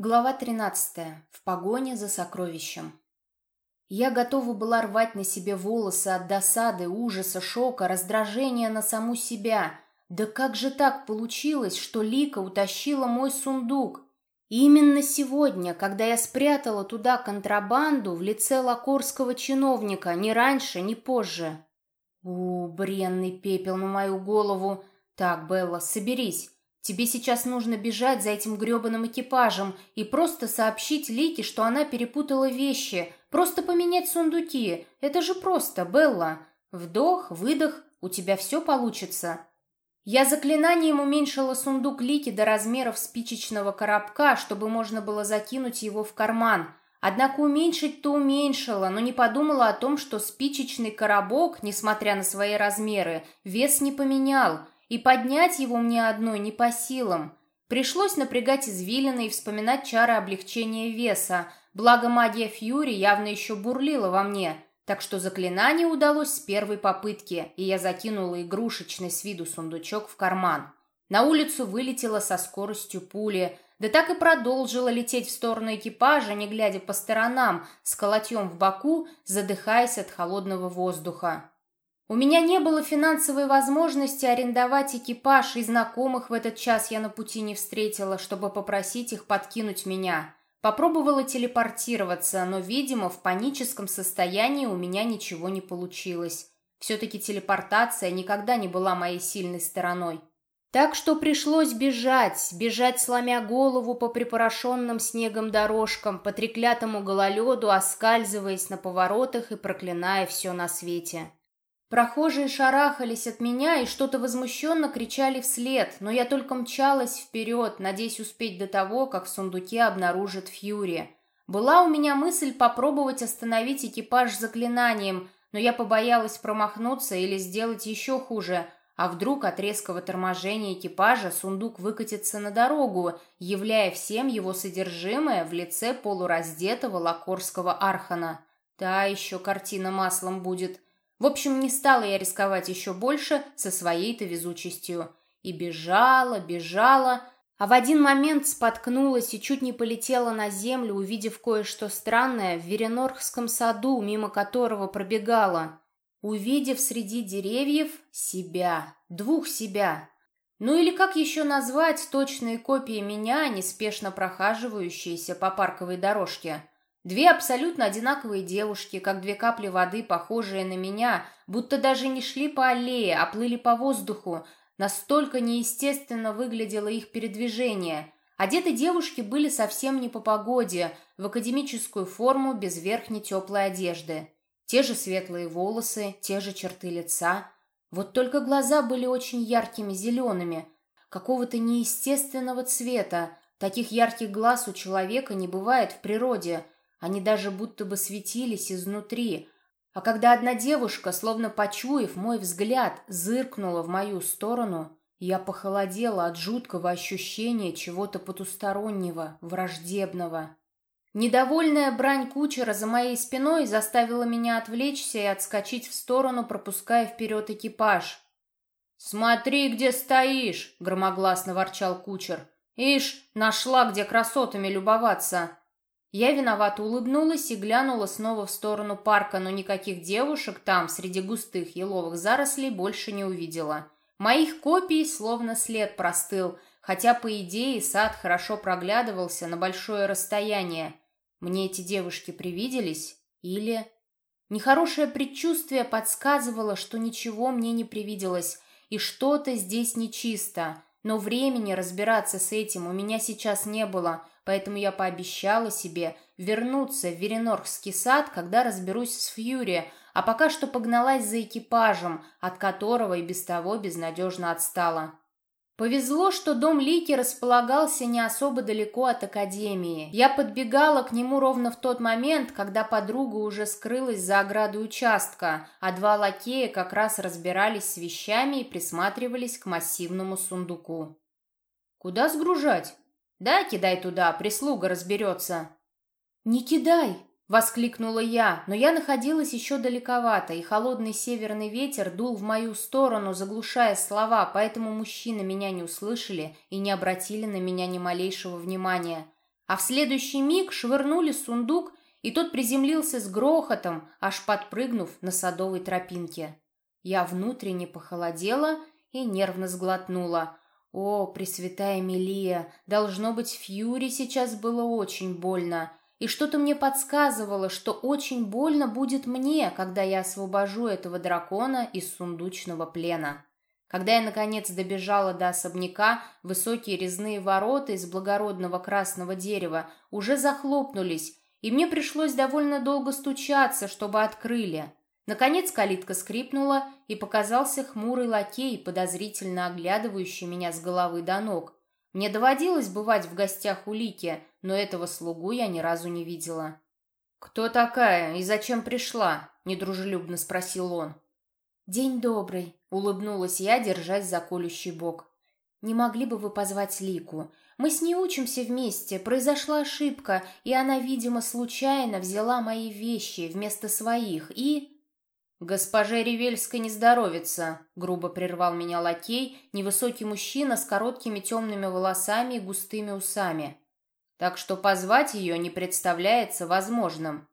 Глава 13. В погоне за сокровищем. Я готова была рвать на себе волосы от досады, ужаса, шока, раздражения на саму себя. Да как же так получилось, что Лика утащила мой сундук? И именно сегодня, когда я спрятала туда контрабанду в лице лакорского чиновника, ни раньше, ни позже. У, бренный пепел на мою голову. Так, Белла, соберись. Тебе сейчас нужно бежать за этим грёбаным экипажем и просто сообщить Лике, что она перепутала вещи. Просто поменять сундуки. Это же просто, Белла. Вдох, выдох, у тебя все получится. Я заклинанием уменьшила сундук Лики до размеров спичечного коробка, чтобы можно было закинуть его в карман. Однако уменьшить-то уменьшила, но не подумала о том, что спичечный коробок, несмотря на свои размеры, вес не поменял – и поднять его мне одной не по силам. Пришлось напрягать извилины и вспоминать чары облегчения веса, благо магия Фьюри явно еще бурлила во мне, так что заклинание удалось с первой попытки, и я закинула игрушечный с виду сундучок в карман. На улицу вылетела со скоростью пули, да так и продолжила лететь в сторону экипажа, не глядя по сторонам, с колотьем в боку, задыхаясь от холодного воздуха. У меня не было финансовой возможности арендовать экипаж, и знакомых в этот час я на пути не встретила, чтобы попросить их подкинуть меня. Попробовала телепортироваться, но, видимо, в паническом состоянии у меня ничего не получилось. Все-таки телепортация никогда не была моей сильной стороной. Так что пришлось бежать, бежать, сломя голову по припорошенным снегом дорожкам, по треклятому гололеду, оскальзываясь на поворотах и проклиная все на свете. Прохожие шарахались от меня и что-то возмущенно кричали вслед, но я только мчалась вперед, надеясь успеть до того, как в сундуке обнаружат Фьюри. Была у меня мысль попробовать остановить экипаж заклинанием, но я побоялась промахнуться или сделать еще хуже, а вдруг от резкого торможения экипажа сундук выкатится на дорогу, являя всем его содержимое в лице полураздетого лакорского архана. Та еще картина маслом будет – в общем, не стала я рисковать еще больше со своей-то везучестью. И бежала, бежала, а в один момент споткнулась и чуть не полетела на землю, увидев кое-что странное в Веренорхском саду, мимо которого пробегала. Увидев среди деревьев себя, двух себя. Ну или как еще назвать точные копии меня, неспешно прохаживающиеся по парковой дорожке – Две абсолютно одинаковые девушки, как две капли воды, похожие на меня, будто даже не шли по аллее, а плыли по воздуху. Настолько неестественно выглядело их передвижение. Одеты девушки были совсем не по погоде, в академическую форму без верхней теплой одежды. Те же светлые волосы, те же черты лица. Вот только глаза были очень яркими зелеными, какого-то неестественного цвета. Таких ярких глаз у человека не бывает в природе – они даже будто бы светились изнутри. А когда одна девушка, словно почуяв мой взгляд, зыркнула в мою сторону, я похолодела от жуткого ощущения чего-то потустороннего, враждебного. Недовольная брань кучера за моей спиной заставила меня отвлечься и отскочить в сторону, пропуская вперед экипаж. «Смотри, где стоишь!» — громогласно ворчал кучер. «Ишь, нашла, где красотами любоваться!» Я виновато улыбнулась и глянула снова в сторону парка, но никаких девушек там, среди густых еловых зарослей, больше не увидела. Моих копий словно след простыл, хотя, по идее, сад хорошо проглядывался на большое расстояние. Мне эти девушки привиделись? Или... Нехорошее предчувствие подсказывало, что ничего мне не привиделось, и что-то здесь нечисто. Но времени разбираться с этим у меня сейчас не было — поэтому я пообещала себе вернуться в Веренорхский сад, когда разберусь с Фьюри, а пока что погналась за экипажем, от которого и без того безнадежно отстала. Повезло, что дом Лики располагался не особо далеко от академии. Я подбегала к нему ровно в тот момент, когда подруга уже скрылась за оградой участка, а два лакея как раз разбирались с вещами и присматривались к массивному сундуку. «Куда сгружать?» «Да, кидай туда, прислуга разберется». «Не кидай!» — воскликнула я, но я находилась еще далековато, и холодный северный ветер дул в мою сторону, заглушая слова, поэтому мужчины меня не услышали и не обратили на меня ни малейшего внимания. а в следующий миг швырнули сундук, и тот приземлился с грохотом, аж подпрыгнув на садовой тропинке. Я внутренне похолодела и нервно сглотнула. О, Пресвятая Милия, должно быть, Фьюри сейчас было очень больно. И что-то мне подсказывало, что очень больно будет мне, когда я освобожу этого дракона из сундучного плена. Когда я, наконец, добежала до особняка, высокие резные ворота из благородного красного дерева уже захлопнулись, и мне пришлось довольно долго стучаться, чтобы открыли. Наконец калитка скрипнула, и показался хмурый лакей, подозрительно оглядывающий меня с головы до ног. Мне доводилось бывать в гостях у Лики, но этого слугу я ни разу не видела. «Кто такая и зачем пришла?» — недружелюбно спросил он. «День добрый», — улыбнулась я, держась за колющий бок. «Не могли бы вы позвать Лику? Мы с ней учимся вместе, произошла ошибка, и она, видимо, случайно взяла мои вещи вместо своих и...» «Госпоже Ревельской не здоровится», — грубо прервал меня лакей, невысокий мужчина с короткими темными волосами и густыми усами. «Так что позвать ее не представляется возможным».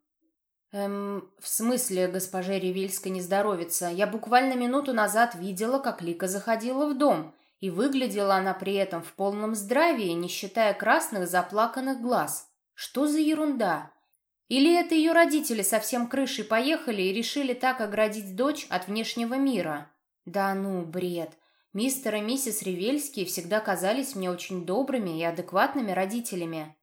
«Эм, в смысле, госпоже Ревельской не здоровится? Я буквально минуту назад видела, как Лика заходила в дом, и выглядела она при этом в полном здравии, не считая красных заплаканных глаз. Что за ерунда?» Или это ее родители совсем крышей поехали и решили так оградить дочь от внешнего мира? Да ну, бред. Мистер и миссис Ревельские всегда казались мне очень добрыми и адекватными родителями.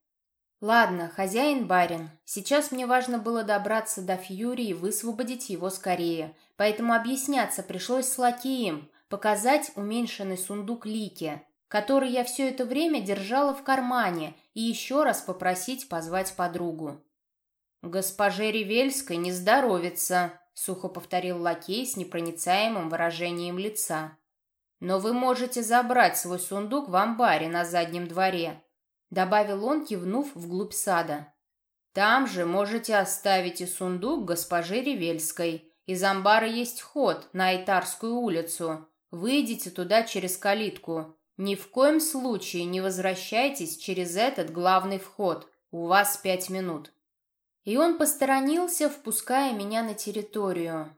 Ладно, хозяин-барин. Сейчас мне важно было добраться до Фьюри и высвободить его скорее. Поэтому объясняться пришлось с лакеем, показать уменьшенный сундук Лики, который я все это время держала в кармане, и еще раз попросить позвать подругу. «Госпоже Ревельской не здоровится», — сухо повторил лакей с непроницаемым выражением лица. «Но вы можете забрать свой сундук в амбаре на заднем дворе», — добавил он, кивнув вглубь сада. «Там же можете оставить и сундук госпожи Ревельской. Из амбара есть ход на Айтарскую улицу. Выйдите туда через калитку. Ни в коем случае не возвращайтесь через этот главный вход. У вас пять минут». И он посторонился, впуская меня на территорию.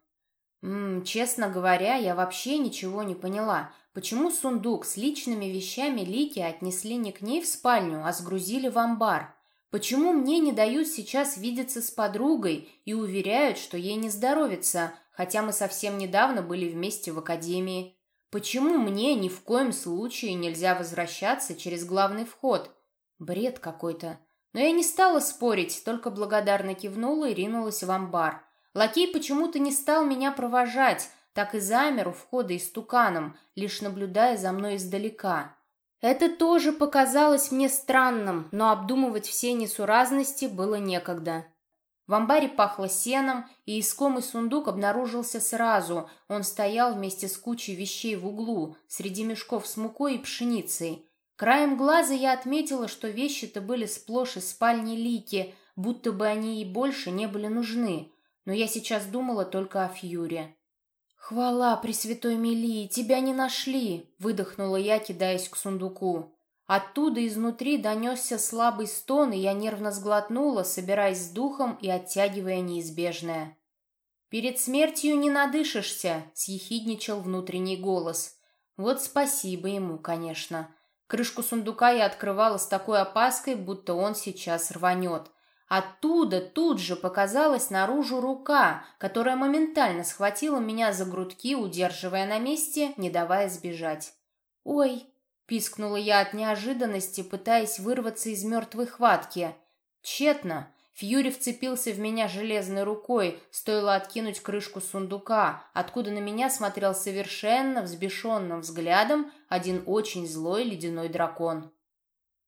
М честно говоря, я вообще ничего не поняла. Почему сундук с личными вещами Лики отнесли не к ней в спальню, а сгрузили в амбар? Почему мне не дают сейчас видеться с подругой и уверяют, что ей не здоровится, хотя мы совсем недавно были вместе в академии? Почему мне ни в коем случае нельзя возвращаться через главный вход? Бред какой-то. Но я не стала спорить, только благодарно кивнула и ринулась в амбар. Лакей почему-то не стал меня провожать, так и замер у входа истуканом, лишь наблюдая за мной издалека. Это тоже показалось мне странным, но обдумывать все несуразности было некогда. В амбаре пахло сеном, и искомый сундук обнаружился сразу. Он стоял вместе с кучей вещей в углу, среди мешков с мукой и пшеницей. Краем глаза я отметила, что вещи-то были сплошь из спальни Лики, будто бы они ей больше не были нужны. Но я сейчас думала только о Фьюре. «Хвала Пресвятой Мелии, тебя не нашли!» — выдохнула я, кидаясь к сундуку. Оттуда изнутри донесся слабый стон, и я нервно сглотнула, собираясь с духом и оттягивая неизбежное. «Перед смертью не надышишься!» — съехидничал внутренний голос. «Вот спасибо ему, конечно!» Крышку сундука я открывала с такой опаской, будто он сейчас рванет. Оттуда тут же показалась наружу рука, которая моментально схватила меня за грудки, удерживая на месте, не давая сбежать. «Ой!» — пискнула я от неожиданности, пытаясь вырваться из мертвой хватки. Тщетно. Фьюри вцепился в меня железной рукой, стоило откинуть крышку сундука, откуда на меня смотрел совершенно взбешенным взглядом один очень злой ледяной дракон.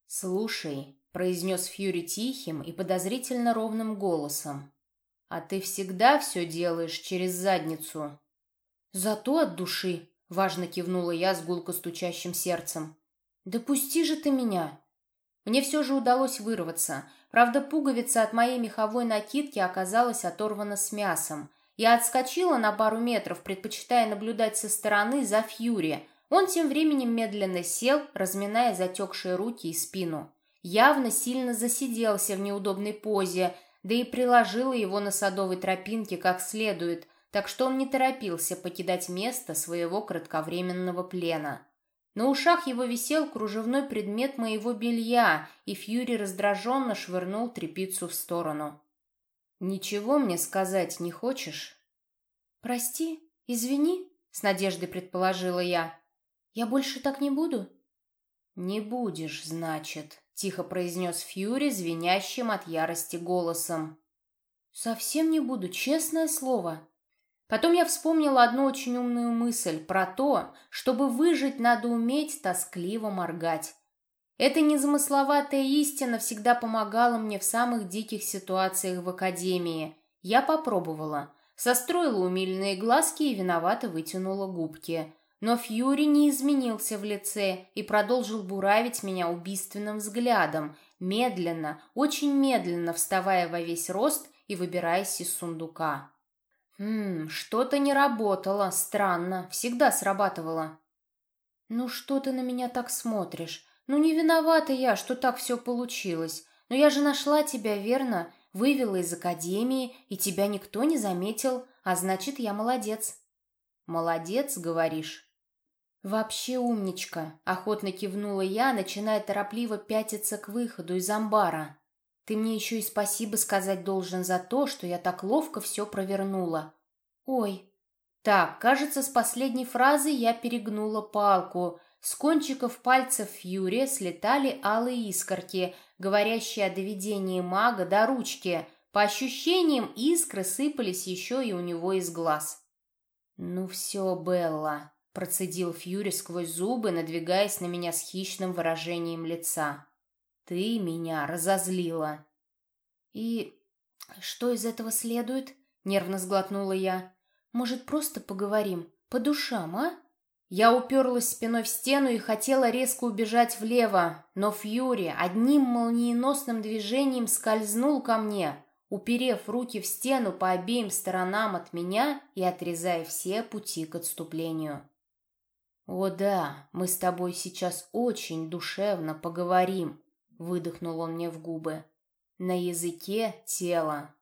«Слушай», — произнес Фьюри тихим и подозрительно ровным голосом, «а ты всегда все делаешь через задницу». «Зато от души», — важно кивнула я с гулко стучащим сердцем. «Да пусти же ты меня!» Мне все же удалось вырваться — Правда, пуговица от моей меховой накидки оказалась оторвана с мясом. Я отскочила на пару метров, предпочитая наблюдать со стороны за Фьюри. Он тем временем медленно сел, разминая затекшие руки и спину. явно сильно засиделся в неудобной позе, да и приложила его на садовой тропинке как следует, так что он не торопился покидать место своего кратковременного плена. На ушах его висел кружевной предмет моего белья, и Фьюри раздраженно швырнул трепицу в сторону. «Ничего мне сказать не хочешь?» «Прости, извини», — с надеждой предположила я. «Я больше так не буду?» «Не будешь, значит», — тихо произнес Фьюри, звенящим от ярости голосом. «Совсем не буду, честное слово», Потом я вспомнила одну очень умную мысль про то, чтобы выжить, надо уметь тоскливо моргать. Эта незамысловатая истина всегда помогала мне в самых диких ситуациях в академии. Я попробовала. Состроила умильные глазки и виновато вытянула губки. Но Фьюри не изменился в лице и продолжил буравить меня убийственным взглядом, медленно, очень медленно вставая во весь рост и выбираясь из сундука. «Хм, что-то не работало, странно, всегда срабатывало». «Ну что ты на меня так смотришь? Ну не виновата я, что так все получилось. Но я же нашла тебя, верно? Вывела из академии, и тебя никто не заметил, а значит, я молодец». «Молодец, говоришь?» «Вообще умничка», — охотно кивнула я, начиная торопливо пятиться к выходу из амбара. Ты мне еще и спасибо сказать должен за то, что я так ловко все провернула. Ой. Так, кажется, с последней фразы я перегнула палку. С кончиков пальцев Фьюри слетали алые искорки, говорящие о доведении мага до ручки. По ощущениям, искры сыпались еще и у него из глаз. «Ну все, Белла», — процедил Фьюри сквозь зубы, надвигаясь на меня с хищным выражением лица. Ты меня разозлила. И что из этого следует? Нервно сглотнула я. Может, просто поговорим по душам, а? Я уперлась спиной в стену и хотела резко убежать влево, но Фьюри одним молниеносным движением скользнул ко мне, уперев руки в стену по обеим сторонам от меня и отрезая все пути к отступлению. «О да, мы с тобой сейчас очень душевно поговорим», Выдохнул он мне в губы. На языке тела.